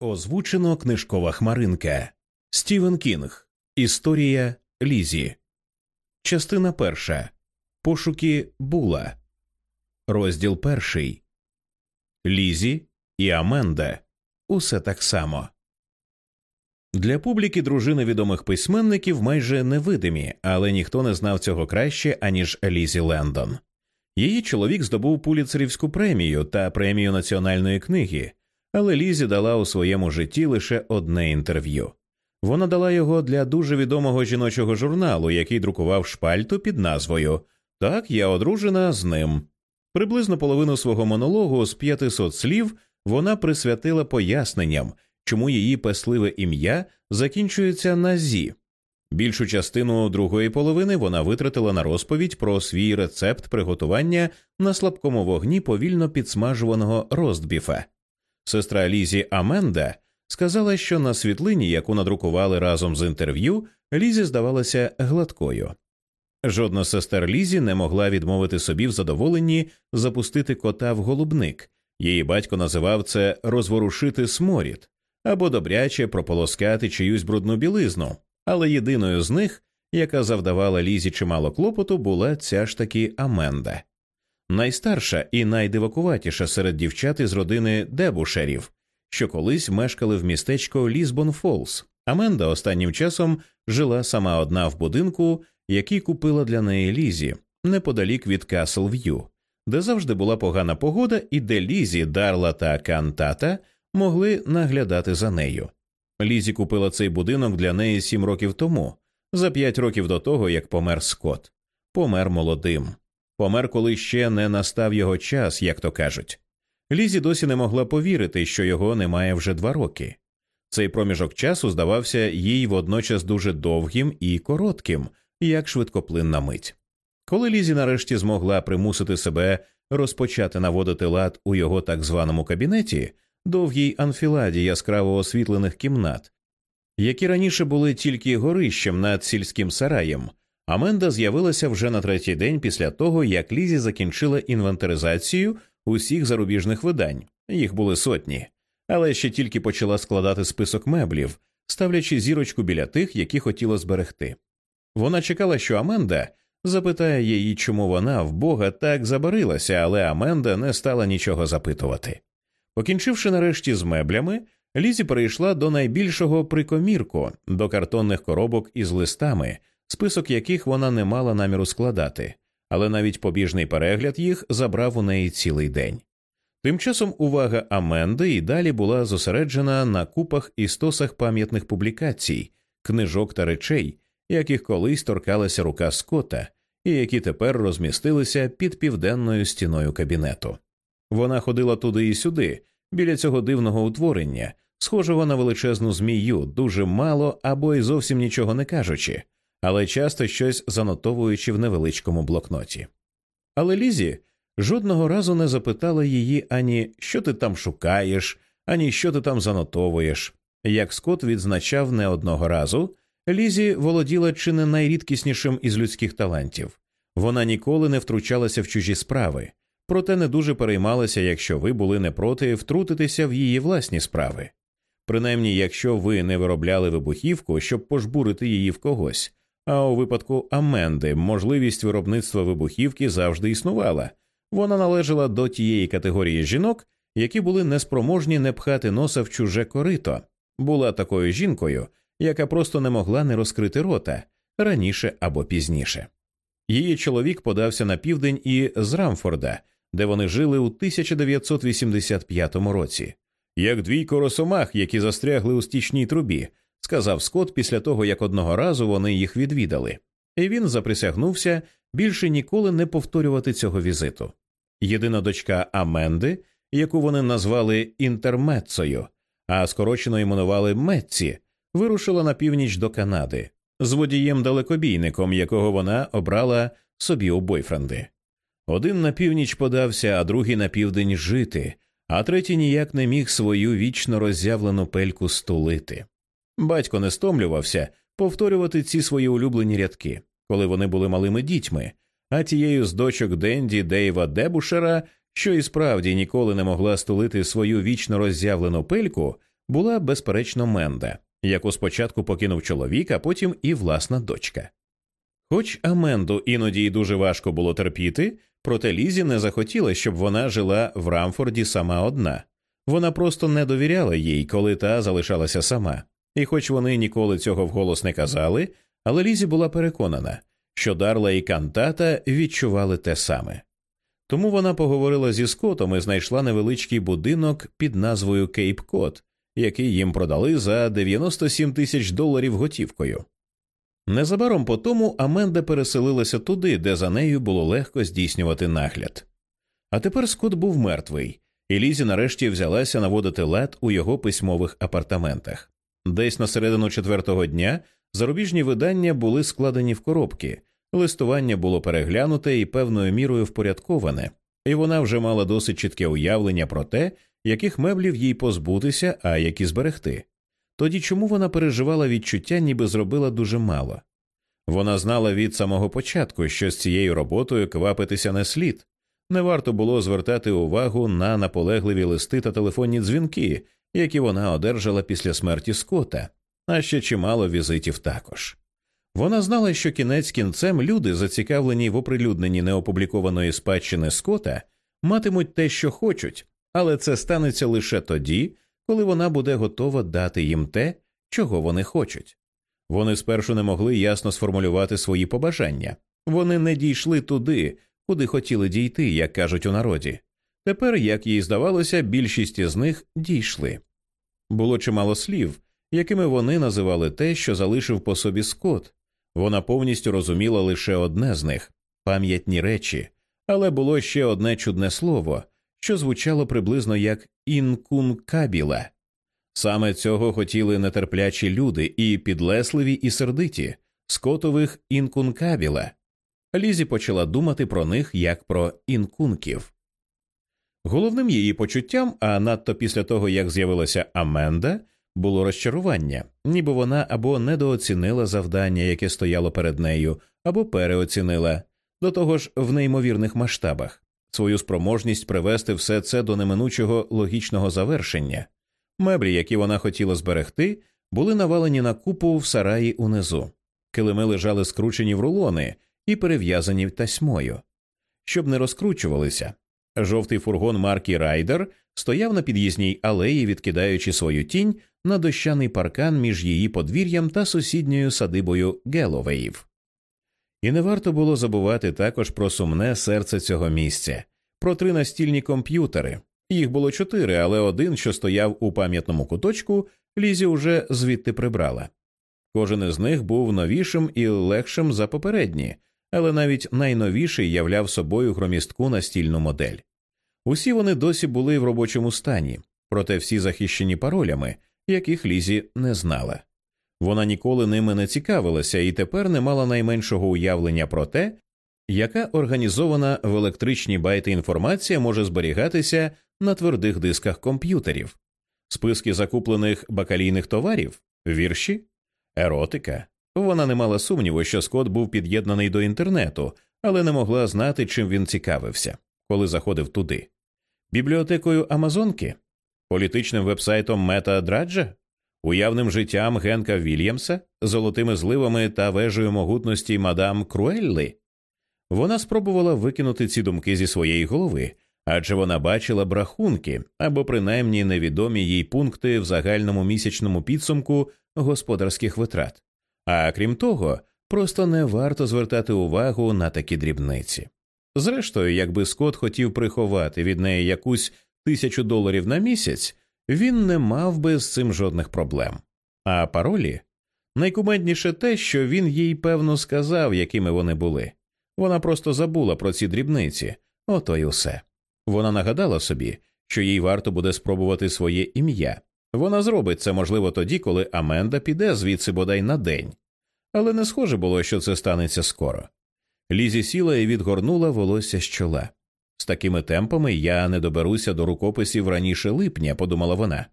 Озвучено книжкова хмаринка Стівен Кінг. Історія Лізі. Частина перша. Пошуки Була. Розділ перший. Лізі і Аменда. Усе так само. Для публіки дружини відомих письменників майже невидимі, але ніхто не знав цього краще, аніж Лізі Лендон. Її чоловік здобув пуліцерівську премію та премію національної книги але Лізі дала у своєму житті лише одне інтерв'ю. Вона дала його для дуже відомого жіночого журналу, який друкував шпальту під назвою Так, я одружена з ним. Приблизно половину свого монологу з 500 слів вона присвятила поясненням, чому її песливе ім'я закінчується на зі. Більшу частину другої половини вона витратила на розповідь про свій рецепт приготування на слабкому вогні повільно підсмажуваного ростбіфа. Сестра Лізі Аменда сказала, що на світлині, яку надрукували разом з інтерв'ю, Лізі здавалася гладкою. Жодна сестер Лізі не могла відмовити собі в задоволенні запустити кота в голубник. Її батько називав це розворушити сморід або добряче прополоскати чиюсь брудну білизну, але єдиною з них, яка завдавала Лізі чимало клопоту, була ця ж таки Аменда найстарша і найдивакуватіша серед дівчат із родини Дебушерів, що колись мешкали в містечко Лізбон Фолс. Аменда останнім часом жила сама одна в будинку, який купила для неї Лізі, неподалік від Касл В'ю, де завжди була погана погода, і де Лізі, Дарла та Кантата могли наглядати за нею. Лізі купила цей будинок для неї сім років тому, за п'ять років до того, як помер Скот. Помер молодим. Помер, коли ще не настав його час, як то кажуть. Лізі досі не могла повірити, що його немає вже два роки. Цей проміжок часу здавався їй водночас дуже довгим і коротким, як швидкоплинна мить. Коли Лізі нарешті змогла примусити себе розпочати наводити лад у його так званому кабінеті, довгій анфіладі яскраво освітлених кімнат, які раніше були тільки горищем над сільським сараєм, Аменда з'явилася вже на третій день після того, як Лізі закінчила інвентаризацію усіх зарубіжних видань, їх були сотні, але ще тільки почала складати список меблів, ставлячи зірочку біля тих, які хотіла зберегти. Вона чекала, що Аменда запитає її, чому вона в Бога так забарилася, але Аменда не стала нічого запитувати. Покінчивши нарешті з меблями, Лізі перейшла до найбільшого прикомірку, до картонних коробок із листами список яких вона не мала наміру складати, але навіть побіжний перегляд їх забрав у неї цілий день. Тим часом увага Аменди і далі була зосереджена на купах і стосах пам'ятних публікацій, книжок та речей, яких колись торкалася рука Скотта, і які тепер розмістилися під південною стіною кабінету. Вона ходила туди і сюди, біля цього дивного утворення, схожого на величезну змію, дуже мало або й зовсім нічого не кажучи, але часто щось занотовуючи в невеличкому блокноті. Але Лізі жодного разу не запитала її ані що ти там шукаєш, ані що ти там занотовуєш. Як Скот відзначав не одного разу, Лізі володіла чи не найрідкіснішим із людських талантів. Вона ніколи не втручалася в чужі справи, проте не дуже переймалася, якщо ви були не проти втрутитися в її власні справи. Принаймні, якщо ви не виробляли вибухівку, щоб пожбурити її в когось, а у випадку Аменди можливість виробництва вибухівки завжди існувала. Вона належала до тієї категорії жінок, які були неспроможні не пхати носа в чуже корито, була такою жінкою, яка просто не могла не розкрити рота раніше або пізніше. Її чоловік подався на південь і з Рамфорда, де вони жили у 1985 році, як двійко росомах, які застрягли у стічній трубі, сказав Скотт після того, як одного разу вони їх відвідали, і він заприсягнувся більше ніколи не повторювати цього візиту. Єдина дочка Аменди, яку вони назвали інтермеццою, а скорочено іменували Метці, вирушила на північ до Канади з водієм далекобійником, якого вона обрала собі у бойфренди. Один на північ подався, а другий на південь жити, а третій ніяк не міг свою вічно роззявлену пельку стулити. Батько не стомлювався повторювати ці свої улюблені рядки, коли вони були малими дітьми, а тією з дочок Денді Дейва Дебушера, що і справді ніколи не могла стулити свою вічно роззявлену пельку, була безперечно Менда, яку спочатку покинув чоловік, а потім і власна дочка. Хоч Аменду іноді й дуже важко було терпіти, проте Лізі не захотіла, щоб вона жила в Рамфорді сама одна. Вона просто не довіряла їй, коли та залишалася сама. І хоч вони ніколи цього вголос не казали, але Лізі була переконана, що Дарла і Кантата відчували те саме. Тому вона поговорила зі Скотом і знайшла невеличкий будинок під назвою Кейп Кот, який їм продали за 97 тисяч доларів готівкою. Незабаром по тому Аменда переселилася туди, де за нею було легко здійснювати нагляд. А тепер Скот був мертвий, і Лізі нарешті взялася наводити лад у його письмових апартаментах. Десь на середину четвертого дня зарубіжні видання були складені в коробки, листування було переглянуте і певною мірою впорядковане, і вона вже мала досить чітке уявлення про те, яких меблів їй позбутися, а які зберегти. Тоді чому вона переживала відчуття, ніби зробила дуже мало? Вона знала від самого початку, що з цією роботою квапитися не слід, не варто було звертати увагу на наполегливі листи та телефонні дзвінки, які вона одержала після смерті Скота, а ще чимало візитів також. Вона знала, що кінець кінцем люди, зацікавлені в оприлюдненні неопублікованої спадщини Скота, матимуть те, що хочуть, але це станеться лише тоді, коли вона буде готова дати їм те, чого вони хочуть. Вони спершу не могли ясно сформулювати свої побажання, вони не дійшли туди, куди хотіли дійти, як кажуть у народі. Тепер, як їй здавалося, більшість із них дійшли. Було чимало слів, якими вони називали те, що залишив по собі Скот. Вона повністю розуміла лише одне з них пам'ятні речі, але було ще одне чудне слово, що звучало приблизно як інкункабіла. Саме цього хотіли нетерплячі люди і підлесливі і сердиті, скотових інкункабіла. Лізі почала думати про них як про інкунків. Головним її почуттям, а надто після того, як з'явилася Аменда, було розчарування, ніби вона або недооцінила завдання, яке стояло перед нею, або переоцінила, до того ж в неймовірних масштабах, свою спроможність привести все це до неминучого логічного завершення. Меблі, які вона хотіла зберегти, були навалені на купу в сараї унизу. Килими лежали скручені в рулони і перев'язані тасьмою, щоб не розкручувалися. Жовтий фургон марки Райдер стояв на під'їзній алеї, відкидаючи свою тінь на дощаний паркан між її подвір'ям та сусідньою садибою Геловеїв. І не варто було забувати також про сумне серце цього місця, про три настільні комп'ютери. Їх було чотири, але один, що стояв у пам'ятному куточку, Лізі уже звідти прибрала. Кожен із них був новішим і легшим за попередні, але навіть найновіший являв собою громістку настільну модель. Усі вони досі були в робочому стані, проте всі захищені паролями, яких Лізі не знала. Вона ніколи ними не цікавилася і тепер не мала найменшого уявлення про те, яка організована в електричні байти інформація може зберігатися на твердих дисках комп'ютерів, списки закуплених бакалійних товарів, вірші, еротика. Вона не мала сумніву, що Скот був під'єднаний до інтернету, але не могла знати, чим він цікавився, коли заходив туди. Бібліотекою Амазонки, політичним вебсайтом Мета Драджа, уявним життям Генка Вільямса, золотими зливами та вежею могутності мадам Круелли. Вона спробувала викинути ці думки зі своєї голови, адже вона бачила брахунки або принаймні невідомі їй пункти в загальному місячному підсумку господарських витрат. А крім того, просто не варто звертати увагу на такі дрібниці. Зрештою, якби Скот хотів приховати від неї якусь тисячу доларів на місяць, він не мав би з цим жодних проблем. А паролі найкумедніше те, що він їй певно сказав, якими вони були. Вона просто забула про ці дрібниці, ото й усе. Вона нагадала собі, що їй варто буде спробувати своє ім'я. Вона зробить це, можливо, тоді, коли Аменда піде звідси бодай на день. Але не схоже було, що це станеться скоро. Лізі сіла і відгорнула волосся з чола. З такими темпами я не доберуся до рукописів раніше липня, подумала вона.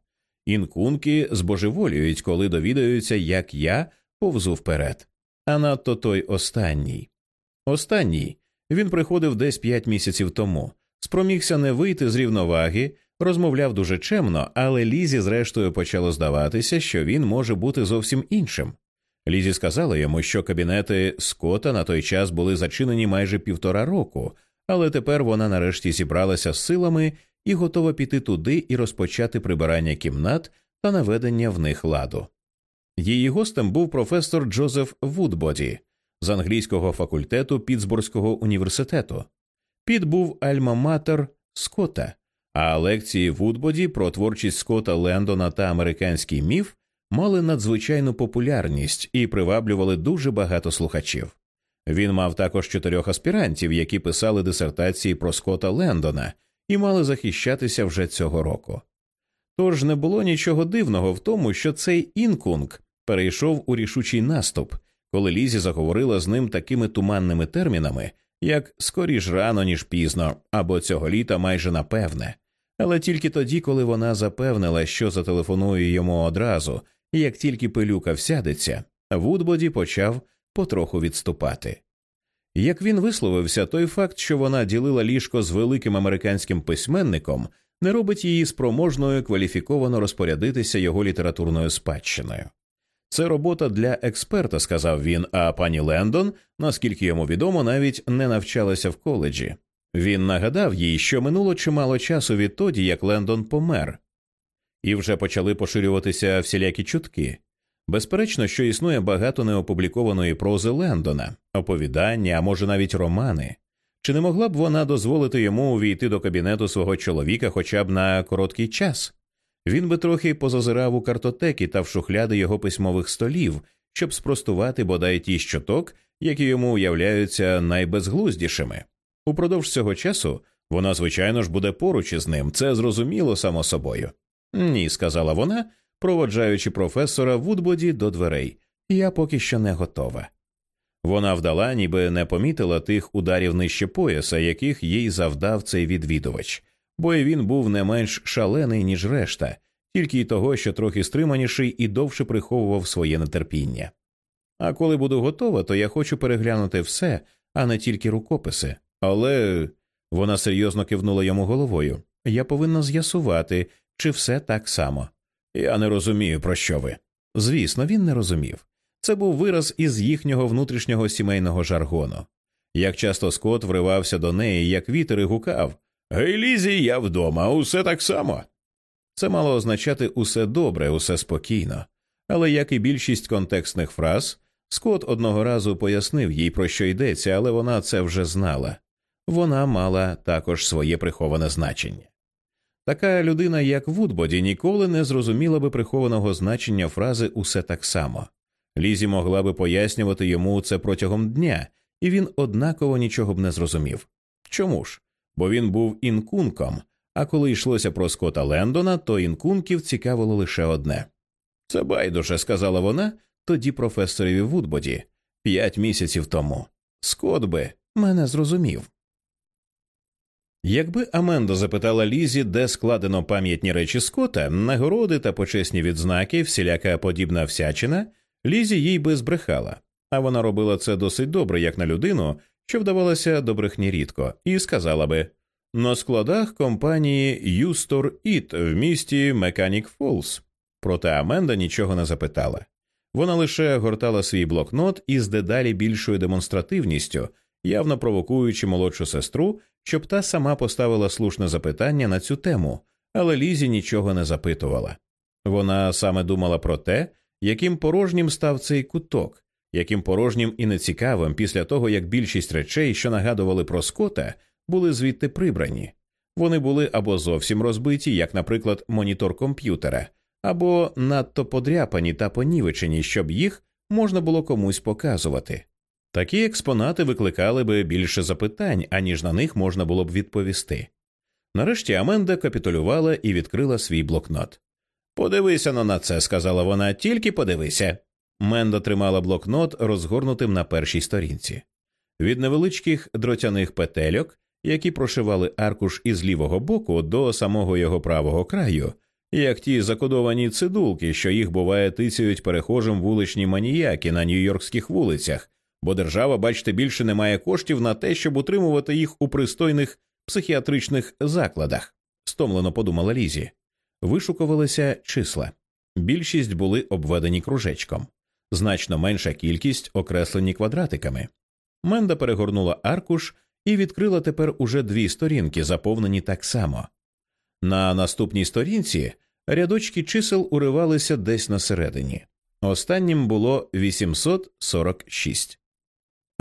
Інкунки збожеволюють, коли довідаються, як я повзу вперед. А надто той останній. Останній він приходив десь п'ять місяців тому, спромігся не вийти з рівноваги, Розмовляв дуже чемно, але Лізі, зрештою, почало здаватися, що він може бути зовсім іншим. Лізі сказала йому, що кабінети Скота на той час були зачинені майже півтора року, але тепер вона нарешті зібралася з силами і готова піти туди і розпочати прибирання кімнат та наведення в них ладу. Її гостем був професор Джозеф Вудбоді з англійського факультету Пітсбурзького університету. Піт був альма-матер Скотта, а лекції Вудбоді про творчість Скотта Лендона та американський міф мали надзвичайну популярність і приваблювали дуже багато слухачів. Він мав також чотирьох аспірантів, які писали дисертації про Скотта Лендона і мали захищатися вже цього року. Тож не було нічого дивного в тому, що цей інкунг перейшов у рішучий наступ, коли Лізі заговорила з ним такими туманними термінами, як скоріш рано, ніж пізно, або цього літа майже напевне, але тільки тоді, коли вона запевнила, що зателефонує йому одразу, і як тільки пилюка всядеться, Вудбоді почав потроху відступати. Як він висловився, той факт, що вона ділила ліжко з великим американським письменником, не робить її спроможною кваліфіковано розпорядитися його літературною спадщиною. Це робота для експерта, сказав він, а пані Лендон, наскільки йому відомо, навіть не навчалася в коледжі. Він нагадав їй, що минуло чимало часу відтоді, як Лендон помер, і вже почали поширюватися всілякі чутки. Безперечно, що існує багато неопублікованої прози Лендона, оповідання, а може навіть романи. Чи не могла б вона дозволити йому увійти до кабінету свого чоловіка хоча б на короткий час? Він би трохи позазирав у картотеки та в шухляди його письмових столів, щоб спростувати бодай ті щоток, які йому уявляються найбезглуздішими. Упродовж цього часу вона, звичайно ж, буде поруч із ним, це зрозуміло само собою. Ні, сказала вона, проводжаючи професора Вудбоді до дверей. Я поки що не готова. Вона вдала, ніби не помітила тих ударів нижче пояса, яких їй завдав цей відвідувач, бо і він був не менш шалений, ніж решта, тільки й того, що трохи стриманіший і довше приховував своє нетерпіння. А коли буду готова, то я хочу переглянути все, а не тільки рукописи. Але вона серйозно кивнула йому головою. Я повинна з'ясувати, чи все так само. Я не розумію, про що ви. Звісно, він не розумів. Це був вираз із їхнього внутрішнього сімейного жаргону. Як часто Скот вривався до неї, як вітер і гукав Гей, Лізі, я вдома, усе так само. Це мало означати усе добре, усе спокійно. Але як і більшість контекстних фраз, Скот одного разу пояснив їй, про що йдеться, але вона це вже знала. Вона мала також своє приховане значення. Така людина, як Вудбоді, ніколи не зрозуміла би прихованого значення фрази усе так само. Лізі могла би пояснювати йому це протягом дня, і він однаково нічого б не зрозумів. Чому ж? Бо він був інкунком, а коли йшлося про Скота Лендона, то інкунків цікавило лише одне. Це байдуже, сказала вона тоді професорові Вудбоді п'ять місяців тому. Скот би мене зрозумів. Якби Аменда запитала Лізі, де складено пам'ятні речі Скота, нагороди та почесні відзнаки, всіляка подібна всячина, Лізі їй би збрехала, а вона робила це досить добре, як на людину, що вдавалася до брехні рідко, і сказала би на складах компанії U-Stor-It в місті Меканік Фолс. Проте Аменда нічого не запитала. Вона лише гортала свій блокнот із дедалі більшою демонстративністю, явно провокуючи молодшу сестру, щоб та сама поставила слушне запитання на цю тему, але Лізі нічого не запитувала. Вона саме думала про те, яким порожнім став цей куток, яким порожнім і нецікавим після того, як більшість речей, що нагадували про скота, були звідти прибрані. Вони були або зовсім розбиті, як, наприклад, монітор комп'ютера, або надто подряпані та понівечені, щоб їх можна було комусь показувати. Такі експонати викликали би більше запитань, аніж на них можна було б відповісти. Нарешті Аменда капітулювала і відкрила свій блокнот. Подивися на це, сказала вона, тільки подивися. Менда тримала блокнот розгорнутим на першій сторінці. Від невеличких дротяних петельок, які прошивали аркуш із лівого боку до самого його правого краю, як ті закодовані цидулки, що їх буває тицяють перехожим вуличні маніяки на нью-йоркських вулицях, бо держава, бачите, більше не має коштів на те, щоб утримувати їх у пристойних психіатричних закладах. стомлено подумала Лізі. Вишукувалися числа. Більшість були обведені кружечком, значно менша кількість окреслені квадратиками. Менда перегорнула аркуш і відкрила тепер уже дві сторінки, заповнені так само. На наступній сторінці рядочки чисел уривалися десь на середині. Останнім було 846.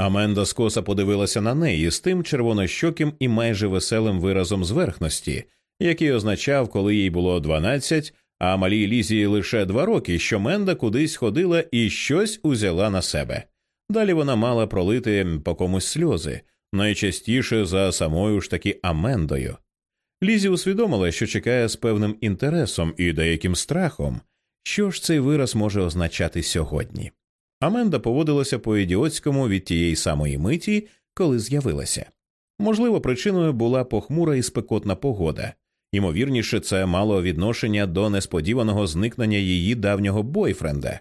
Аменда скоса подивилася на неї з тим червонощоким і майже веселим виразом зверхності, який означав, коли їй було 12, а малій Лізі лише два роки, що Менда кудись ходила і щось узяла на себе. Далі вона мала пролити по комусь сльози, найчастіше за самою ж таки Амендою. Лізі усвідомила, що чекає з певним інтересом і деяким страхом, що ж цей вираз може означати сьогодні. Аменда поводилася по ідіотському від тієї самої миті, коли з'явилася. Можливо, причиною була похмура і спекотна погода, ймовірніше, це мало відношення до несподіваного зникнення її давнього бойфренда.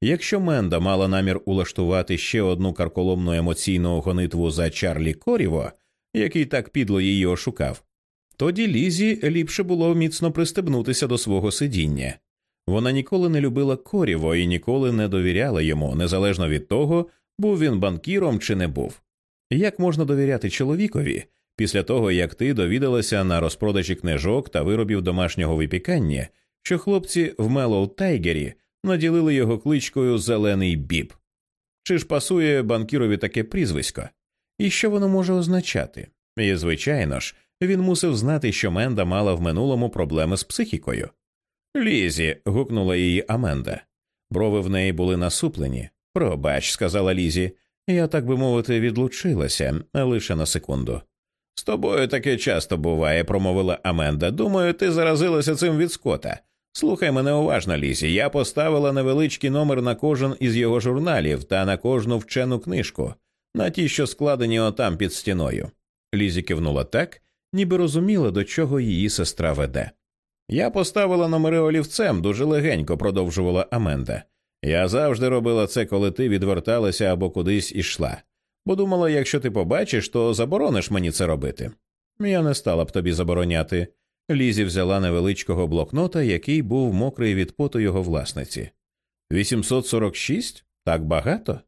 Якщо Менда мала намір улаштувати ще одну карколомну емоційну гонитву за Чарлі Коріво, який так підло її ошукав, тоді Лізі ліпше було міцно пристебнутися до свого сидіння. Вона ніколи не любила Коріво і ніколи не довіряла йому, незалежно від того, був він банкіром чи не був. Як можна довіряти чоловікові після того, як ти довідалася на розпродажі книжок та виробів домашнього випікання, що хлопці в Мелоу Тайгері наділили його кличкою Зелений Біб? Чи ж пасує банкірові таке прізвисько? І що воно може означати? І, звичайно ж, він мусив знати, що Менда мала в минулому проблеми з психікою. Лізі. гукнула її Аменда. Брови в неї були насуплені. Пробач, сказала Лізі. Я, так би мовити, відлучилася лише на секунду. З тобою таке часто буває, промовила Аменда. Думаю, ти заразилася цим від Скота. Слухай мене уважно, Лізі. Я поставила невеличкий номер на кожен із його журналів та на кожну вчену книжку, на ті, що складені отам під стіною. Лізі кивнула так, ніби розуміла, до чого її сестра веде. Я поставила номери олівцем дуже легенько, продовжувала Аменда. Я завжди робила це, коли ти відверталася або кудись ішла, бо думала, якщо ти побачиш, то заборониш мені це робити. Я не стала б тобі забороняти. Лізі взяла невеличкого блокнота, який був мокрий від поту його власниці. 846? Так багато?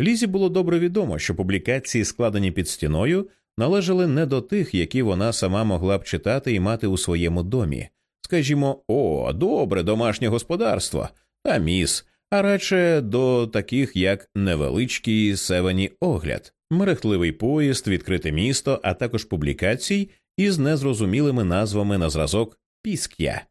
Лізі було добре відомо, що публікації, складені під стіною, належали не до тих, які вона сама могла б читати і мати у своєму домі. Скажімо, о, добре, домашнє господарство, та міс, а радше до таких як невеличкий севені огляд, мерехтливий поїзд, відкрите місто, а також публікацій із незрозумілими назвами на зразок Піск'я.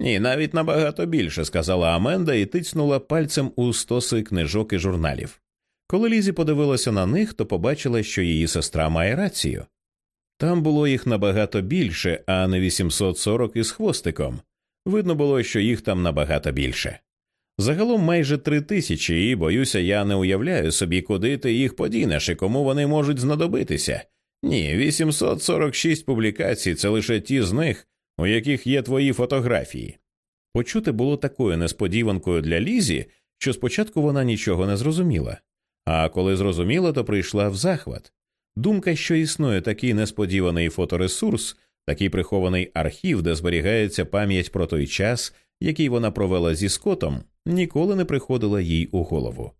Ні, навіть набагато більше, сказала Аменда і тицнула пальцем у стоси книжок і журналів. Коли Лізі подивилася на них, то побачила, що її сестра має рацію. Там було їх набагато більше, а не 840 із хвостиком. Видно було, що їх там набагато більше. Загалом майже три тисячі, і боюся, я не уявляю собі, куди ти їх подінеш і кому вони можуть знадобитися. Ні, 846 публікацій це лише ті з них, у яких є твої фотографії. Почути було такою несподіванкою для Лізі, що спочатку вона нічого не зрозуміла, а коли зрозуміла, то прийшла в захват. Думка, що існує такий несподіваний фоторесурс, такий прихований архів, де зберігається пам'ять про той час, який вона провела зі скотом, ніколи не приходила їй у голову.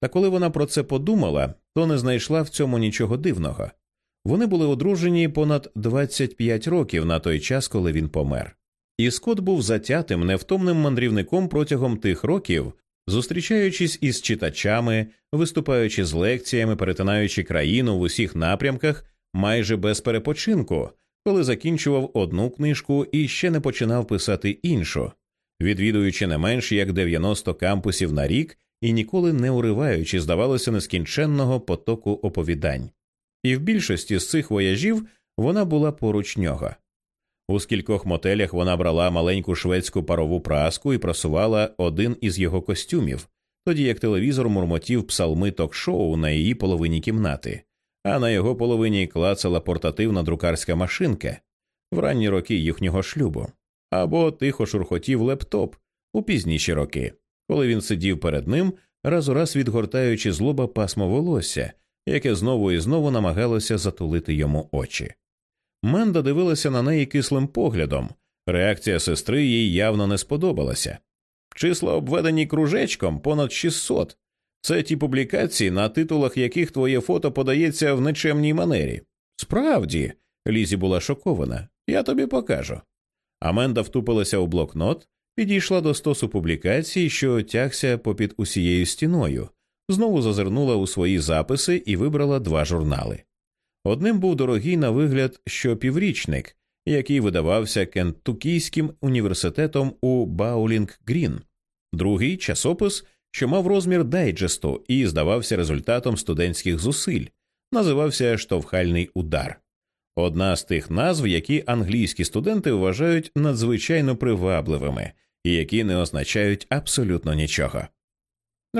Та коли вона про це подумала, то не знайшла в цьому нічого дивного. Вони були одружені понад 25 років на той час, коли він помер. І Скот був затятим, невтомним мандрівником протягом тих років, зустрічаючись із читачами, виступаючи з лекціями, перетинаючи країну в усіх напрямках майже без перепочинку, коли закінчував одну книжку і ще не починав писати іншу, відвідуючи не менш як 90 кампусів на рік і ніколи не уриваючи, здавалося, нескінченного потоку оповідань. І в більшості з цих вояжів вона була поруч нього. У скількох мотелях вона брала маленьку шведську парову праску і прасувала один із його костюмів, тоді як телевізор мурмотів псалми ток-шоу на її половині кімнати, а на його половині клацала портативна друкарська машинка в ранні роки їхнього шлюбу, або тихо шурхотів лептоп у пізніші роки, коли він сидів перед ним, раз у раз відгортаючи злоба пасмо волосся, яке знову і знову намагалося затулити йому очі. Менда дивилася на неї кислим поглядом. Реакція сестри їй явно не сподобалася. Числа обведені кружечком понад 600. Це ті публікації, на титулах яких твоє фото подається в нечемній манері. Справді, Лізі була шокована. Я тобі покажу. Аменда втупилася у блокнот, підійшла до стосу публікацій, що тягся попід усією стіною, знову зазирнула у свої записи і вибрала два журнали. Одним був дорогий на вигляд щопіврічник, який видавався Кентукійським університетом у Баулінг Грін, другий часопис, що мав розмір дайджесту і здавався результатом студентських зусиль, називався Штовхальний удар. Одна з тих назв, які англійські студенти вважають надзвичайно привабливими і які не означають абсолютно нічого.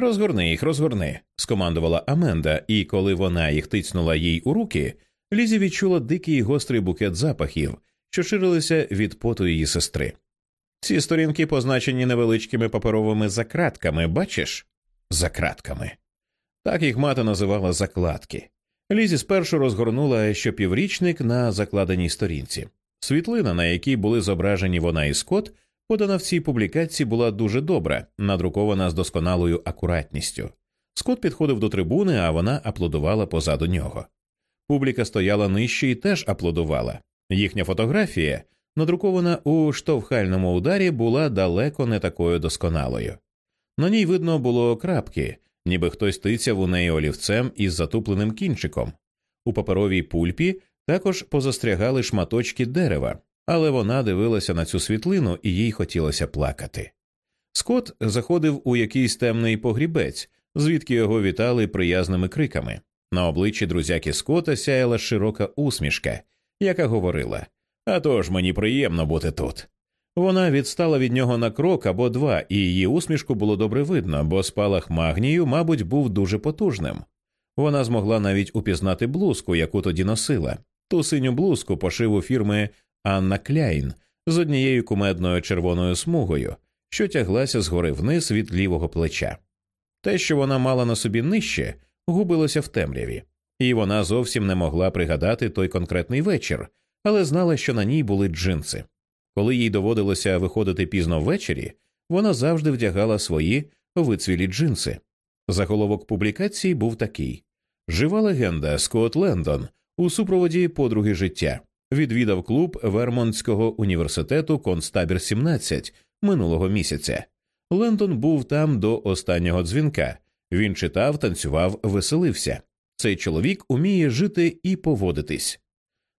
Розгорни їх, розгорни, скомандувала Аменда, і коли вона їх тицнула їй у руки, Лізі відчула дикий гострий букет запахів, що ширилися від поту її сестри. Ці сторінки позначені невеличкими паперовими закратками, бачиш? Закратками. Так їх мати називала закладки. Лізі спершу розгорнула щопіврічник на закладеній сторінці. Світлина, на якій були зображені вона і Скот, подана в цій публікації була дуже добра, надрукована з досконалою акуратністю. Скот підходив до трибуни, а вона аплодувала позаду нього. Публіка стояла нижче і теж аплодувала. Їхня фотографія, надрукована у штовхальному ударі, була далеко не такою досконалою. На ній видно було крапки, ніби хтось тицяв у неї олівцем із затупленим кінчиком. У паперовій пульпі також позастрягали шматочки дерева, але вона дивилася на цю світлину і їй хотілося плакати. Скот заходив у якийсь темний погрібець, звідки його вітали приязними криками. На обличчі друзяки Скота сяяла широка усмішка, яка говорила «А тож мені приємно бути тут. Вона відстала від нього на крок або два, і її усмішку було добре видно, бо спалах магнію, мабуть, був дуже потужним. Вона змогла навіть упізнати блузку, яку тоді носила, ту синю блузку пошиву фірми Анна Кляйн з однією кумедною червоною смугою, що тяглася згори вниз від лівого плеча. Те, що вона мала на собі нижче, губилося в темряві, і вона зовсім не могла пригадати той конкретний вечір, але знала, що на ній були джинси. Коли їй доводилося виходити пізно ввечері, вона завжди вдягала свої вицвілі джинси. Заголовок публікації був такий Жива легенда Скотт Лендон у супроводі подруги життя відвідав клуб Вермонтського університету Констабір 17 минулого місяця. Лендон був там до останнього дзвінка. Він читав, танцював, веселився. Цей чоловік уміє жити і поводитись.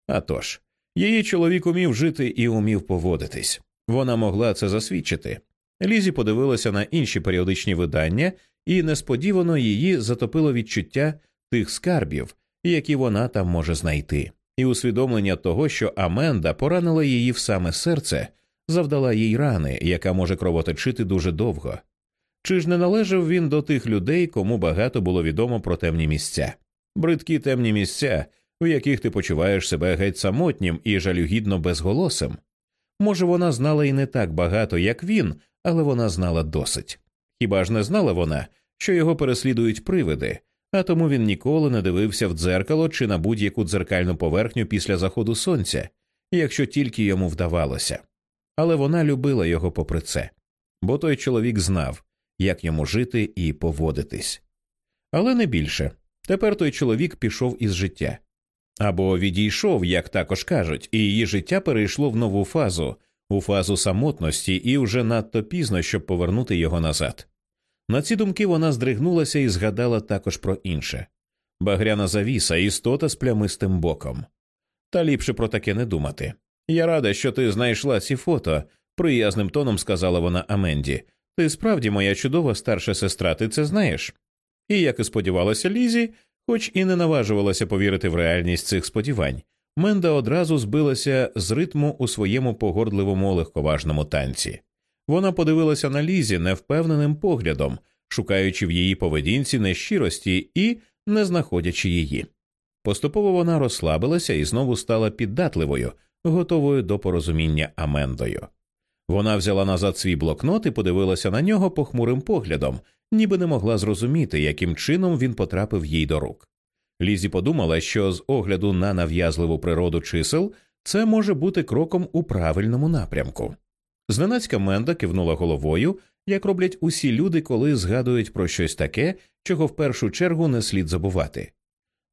А тож, її чоловік умів жити і умів поводитись. Вона могла це засвідчити. Лізі подивилася на інші періодичні видання, і несподівано її затопило відчуття тих скарбів, які вона там може знайти, і усвідомлення того, що Аменда поранила її в саме серце, завдала їй рани, яка може кровоточити дуже довго. Чи ж не належав він до тих людей, кому багато було відомо про темні місця, бридкі темні місця, в яких ти почуваєш себе геть самотнім і жалюгідно безголосим? Може, вона знала і не так багато, як він, але вона знала досить. Хіба ж не знала вона, що його переслідують привиди, а тому він ніколи не дивився в дзеркало чи на будь-яку дзеркальну поверхню після заходу сонця, якщо тільки йому вдавалося. Але вона любила його попри це, бо той чоловік знав, як йому жити і поводитись. Але не більше. Тепер той чоловік пішов із життя. Або відійшов, як також кажуть, і її життя перейшло в нову фазу, у фазу самотності, і вже надто пізно, щоб повернути його назад. На ці думки вона здригнулася і згадала також про інше багряна завіса, істота з плямистим боком. Та ліпше про таке не думати. Я рада, що ти знайшла ці фото, приязним тоном сказала вона Аменді. Ти справді моя чудова старша сестра, ти це знаєш? І, як і сподівалася Лізі, хоч і не наважувалася повірити в реальність цих сподівань, Менда одразу збилася з ритму у своєму погордливому легковажному танці. Вона подивилася на Лізі невпевненим поглядом, шукаючи в її поведінці нещирості і не знаходячи її. Поступово вона розслабилася і знову стала піддатливою, готовою до порозуміння Амендою. Вона взяла назад свій блокнот і подивилася на нього похмурим поглядом, ніби не могла зрозуміти, яким чином він потрапив їй до рук. Лізі подумала, що з огляду на нав'язливу природу чисел це може бути кроком у правильному напрямку. Зненацька Менда кивнула головою, як роблять усі люди, коли згадують про щось таке, чого в першу чергу не слід забувати.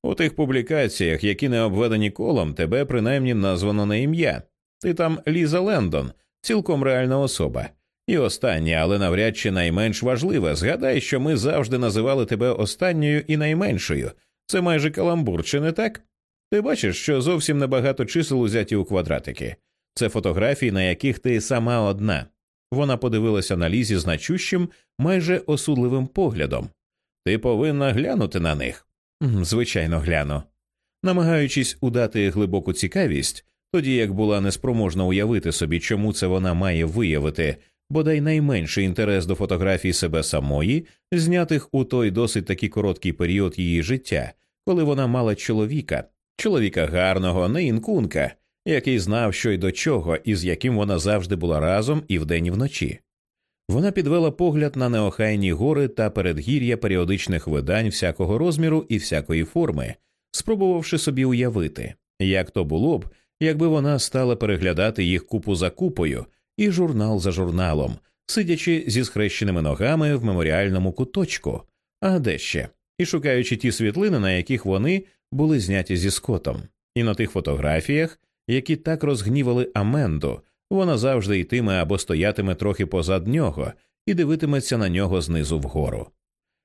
У тих публікаціях, які не обведені колом, тебе принаймні названо на ім'я. Ти там Ліза Лендон, цілком реальна особа. І останнє, але навряд чи найменш важливе, згадай, що ми завжди називали тебе останньою і найменшою. Це майже каламбур, чи не так? Ти бачиш, що зовсім небагато чисел узяті у квадратики. Це фотографії, на яких ти сама одна. Вона подивилася на лізі значущим, майже осудливим поглядом. Ти повинна глянути на них. Звичайно, гляну. Намагаючись удати глибоку цікавість, тоді як була неспроможна уявити собі, чому це вона має виявити бодай найменший інтерес до фотографій себе самої, знятих у той досить таки короткий період її життя, коли вона мала чоловіка, чоловіка гарного, не інкунка, який знав, що й до чого, і з яким вона завжди була разом і вдень і вночі. Вона підвела погляд на неохайні гори та передгір'я періодичних видань всякого розміру і всякої форми, спробувавши собі уявити, як то було б, якби вона стала переглядати їх купу за купою і журнал за журналом, сидячи зі схрещеними ногами в меморіальному куточку, а де ще, і шукаючи ті світлини, на яких вони були зняті зі скотом, і на тих фотографіях, які так розгнівали Аменду, вона завжди йтиме або стоятиме трохи позад нього і дивитиметься на нього знизу вгору.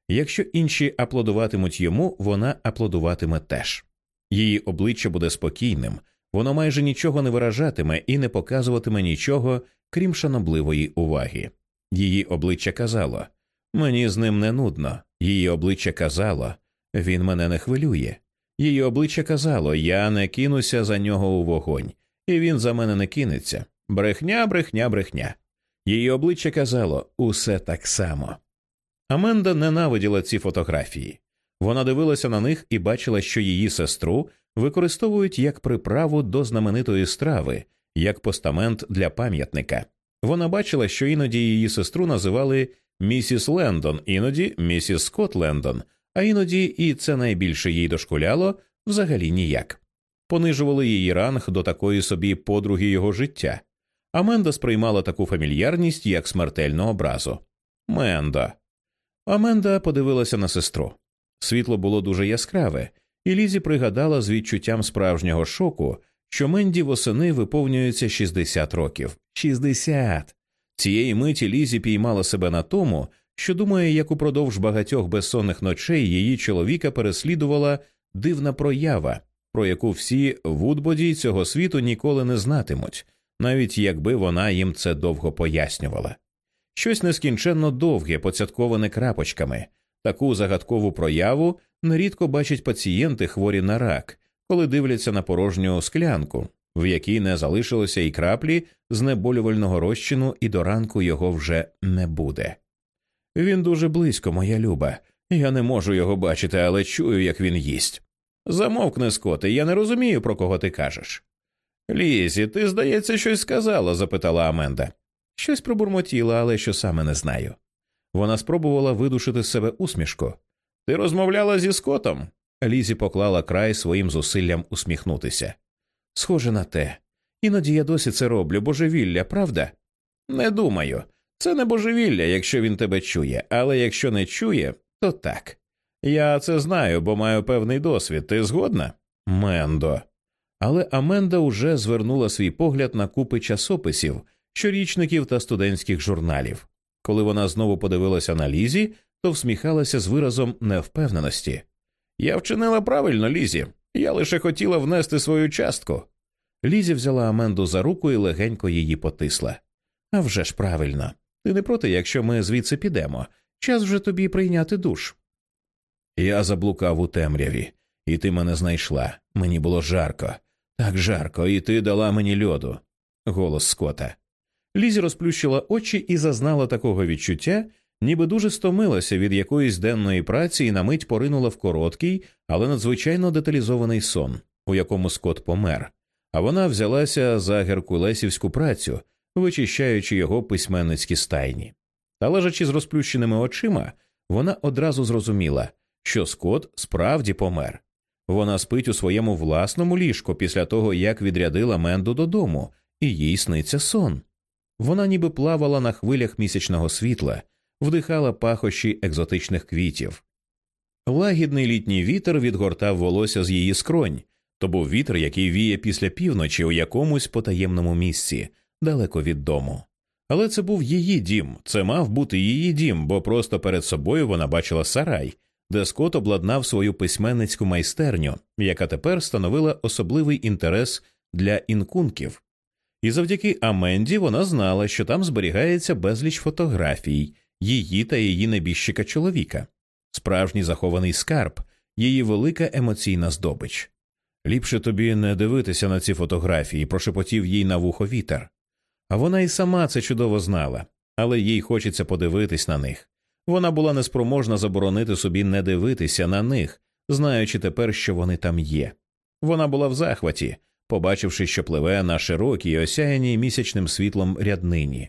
Якщо інші аплодуватимуть йому, вона аплодуватиме теж. Її обличчя буде спокійним, воно майже нічого не виражатиме і не показуватиме нічого, крім шанобливої уваги. Її обличчя казало мені з ним не нудно. Її обличчя казало він мене не хвилює. Її обличчя казало Я не кинуся за нього у вогонь, і він за мене не кинеться. Брехня, брехня, брехня. Її обличчя казало усе так само. Аменда ненавиділа ці фотографії. Вона дивилася на них і бачила, що її сестру використовують як приправу до знаменитої страви, як постамент для пам'ятника. Вона бачила, що іноді її сестру називали місіс Лендон, іноді місіс Скотт Лендон, а іноді, і це найбільше їй дошкуляло, взагалі ніяк. Понижували її ранг до такої собі подруги його життя. Аменда сприймала таку фамільярність як смертельну образу. Менда. Аменда подивилася на сестру. Світло було дуже яскраве, і Лізі пригадала з відчуттям справжнього шоку, що Менді восени виповнюється 60 років. 60! Цієї миті Лізі піймала себе на тому, що думає, як упродовж багатьох безсонних ночей її чоловіка переслідувала дивна проява, про яку всі в Удбоді цього світу ніколи не знатимуть, навіть якби вона їм це довго пояснювала. Щось нескінченно довге, поцятковане крапочками. Таку загадкову прояву нерідко бачать пацієнти хворі на рак, коли дивляться на порожню склянку, в якій не залишилося і краплі знеболювального розчину, і до ранку його вже не буде. Він дуже близько, моя люба. Я не можу його бачити, але чую, як він їсть. Замовкни, Скоти, я не розумію, про кого ти кажеш. Лізі, ти, здається, щось сказала? запитала Аменда. Щось пробурмотіла, але що саме не знаю. Вона спробувала видушити з себе усмішку. Ти розмовляла зі Скотом? Лізі поклала край своїм зусиллям усміхнутися. Схоже на те. Іноді я досі це роблю, божевілля, правда? Не думаю. Це не божевілля, якщо він тебе чує, але якщо не чує, то так. Я це знаю, бо маю певний досвід. Ти згодна? Мендо. Але Аменда уже звернула свій погляд на купи часописів, щорічників та студентських журналів. Коли вона знову подивилася на Лізі, то всміхалася з виразом невпевненості. Я вчинила правильно, Лізі. Я лише хотіла внести свою частку. Лізі взяла Аменду за руку і легенько її потисла. «А вже ж правильно. Ти не проти, якщо ми звідси підемо. Час вже тобі прийняти душ. Я заблукав у темряві, і ти мене знайшла. Мені було жарко, так жарко, і ти дала мені льоду. Голос Скота. Лізі розплющила очі і зазнала такого відчуття, ніби дуже стомилася від якоїсь денної праці і на мить поринула в короткий, але надзвичайно деталізований сон, у якому Скот помер. А вона взялася за геркулесівську працю, вичищаючи його письменницькі стайні. Та лежачи з розплющеними очима, вона одразу зрозуміла, що Скот справді помер. Вона спить у своєму власному ліжку після того, як відрядила Менду додому, і їй сниться сон. Вона ніби плавала на хвилях місячного світла, вдихала пахощі екзотичних квітів. Лагідний літній вітер відгортав волосся з її скронь, то був вітер, який віє після півночі у якомусь потаємному місці, далеко від дому. Але це був її дім, це мав бути її дім, бо просто перед собою вона бачила сарай, де Скот обладнав свою письменницьку майстерню, яка тепер становила особливий інтерес для інкунків. І завдяки Аменді вона знала, що там зберігається безліч фотографій, її та її небіжчика чоловіка, справжній захований скарб, її велика емоційна здобич. Ліпше тобі не дивитися на ці фотографії, прошепотів їй на вухо вітер. Вона і сама це чудово знала, але їй хочеться подивитись на них. Вона була неспроможна заборонити собі не дивитися на них, знаючи тепер, що вони там є. Вона була в захваті, побачивши, що пливе на широкій, осяяній місячним світлом ряднині,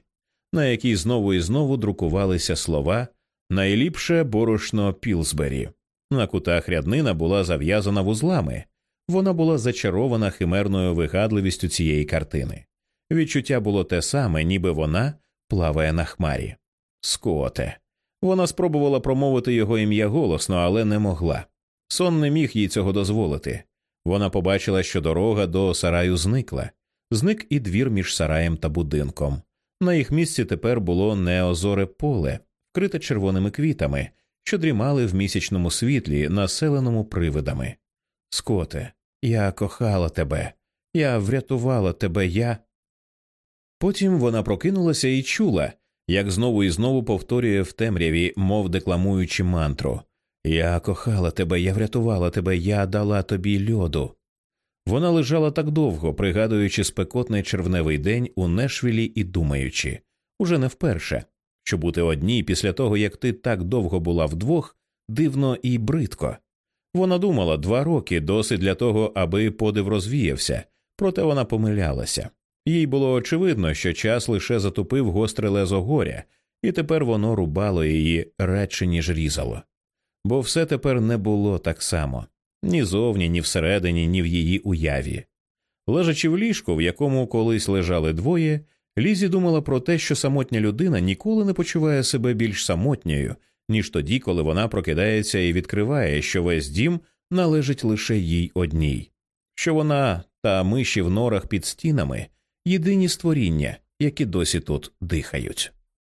на якій знову і знову друкувалися слова найліпше борошно Пілсбері. На кутах ряднина була зав'язана вузлами, вона була зачарована химерною вигадливістю цієї картини. Відчуття було те саме, ніби вона плаває на хмарі. Скоте. Вона спробувала промовити його ім'я голосно, але не могла. Сон не міг їй цього дозволити. Вона побачила, що дорога до сараю зникла, зник і двір між сараєм та будинком. На їх місці тепер було неозоре поле, вкрите червоними квітами, що дрімали в місячному світлі, населеному привидами. Скоте, я кохала тебе, я врятувала тебе, я. Потім вона прокинулася і чула, як знову і знову повторює в темряві, мов декламуючи мантру Я кохала тебе, я врятувала тебе, я дала тобі льоду. Вона лежала так довго, пригадуючи спекотний червневий день у Нешвілі і думаючи, уже не вперше, що бути одній після того, як ти так довго була вдвох, дивно і бридко. Вона думала два роки досить для того, аби подив розвіявся, проте вона помилялася. Їй було очевидно, що час лише затупив гостре лезо горя, і тепер воно рубало її радше, ніж різало. Бо все тепер не було так само ні зовні, ні всередині, ні в її уяві. Лежачи в ліжку, в якому колись лежали двоє, Лізі думала про те, що самотня людина ніколи не почуває себе більш самотньою, ніж тоді, коли вона прокидається і відкриває, що весь дім належить лише їй одній, що вона та миші в норах під стінами єдині створіння, які досі тут дихають.